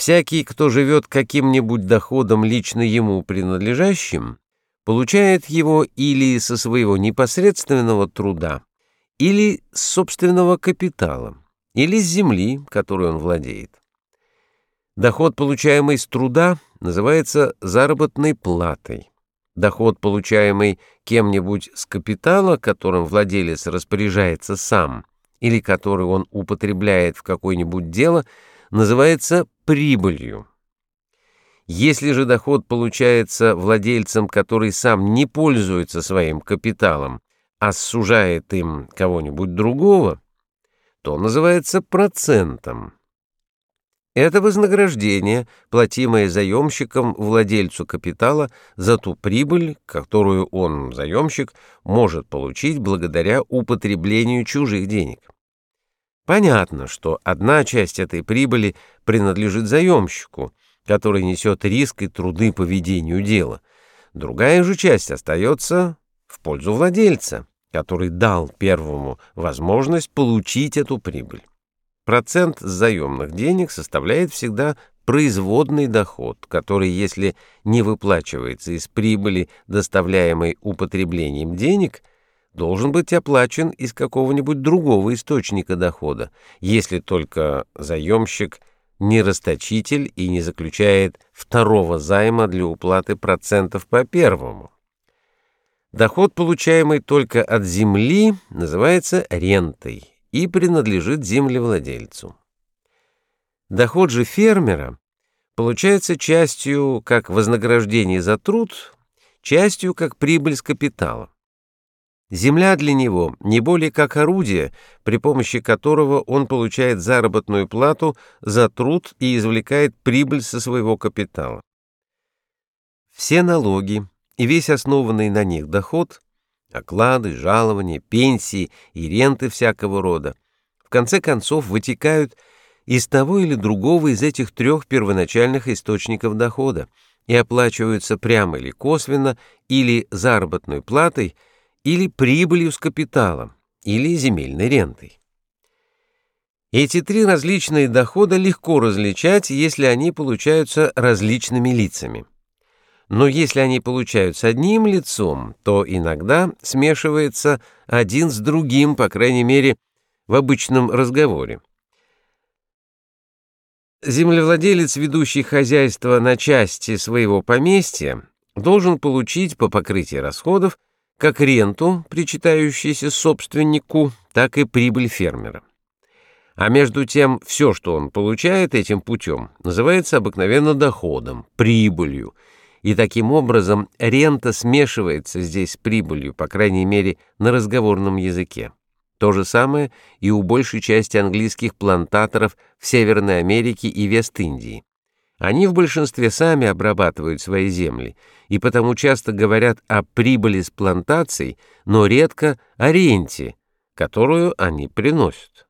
Всякий, кто живет каким-нибудь доходом лично ему принадлежащим, получает его или со своего непосредственного труда, или с собственного капитала, или с земли, которой он владеет. Доход, получаемый с труда, называется заработной платой. Доход, получаемый кем-нибудь с капитала, которым владелец распоряжается сам, или который он употребляет в какое-нибудь дело, называется прибылью. Если же доход получается владельцем, который сам не пользуется своим капиталом, а сужает им кого-нибудь другого, то называется процентом. Это вознаграждение, платимое заемщиком владельцу капитала за ту прибыль, которую он, заемщик, может получить благодаря употреблению чужих денег. Понятно, что одна часть этой прибыли принадлежит заемщику, который несет риск и труды по ведению дела. Другая же часть остается в пользу владельца, который дал первому возможность получить эту прибыль. Процент заемных денег составляет всегда производный доход, который, если не выплачивается из прибыли, доставляемой употреблением денег, должен быть оплачен из какого-нибудь другого источника дохода, если только заемщик не расточитель и не заключает второго займа для уплаты процентов по первому. Доход, получаемый только от земли, называется рентой и принадлежит землевладельцу. Доход же фермера получается частью как вознаграждение за труд, частью как прибыль с капитала. Земля для него не более как орудие, при помощи которого он получает заработную плату за труд и извлекает прибыль со своего капитала. Все налоги и весь основанный на них доход Оклады, жалования, пенсии и ренты всякого рода в конце концов вытекают из того или другого из этих трех первоначальных источников дохода и оплачиваются прямо или косвенно, или заработной платой, или прибылью с капиталом, или земельной рентой. Эти три различные дохода легко различать, если они получаются различными лицами. Но если они получаются одним лицом, то иногда смешивается один с другим, по крайней мере, в обычном разговоре. Землевладелец, ведущий хозяйство на части своего поместья, должен получить по покрытии расходов как ренту, причитающуюся собственнику, так и прибыль фермера. А между тем, все, что он получает этим путем, называется обыкновенно доходом, прибылью, и таким образом рента смешивается здесь с прибылью, по крайней мере, на разговорном языке. То же самое и у большей части английских плантаторов в Северной Америке и Вест-Индии. Они в большинстве сами обрабатывают свои земли, и потому часто говорят о прибыли с плантаций, но редко о ренте, которую они приносят.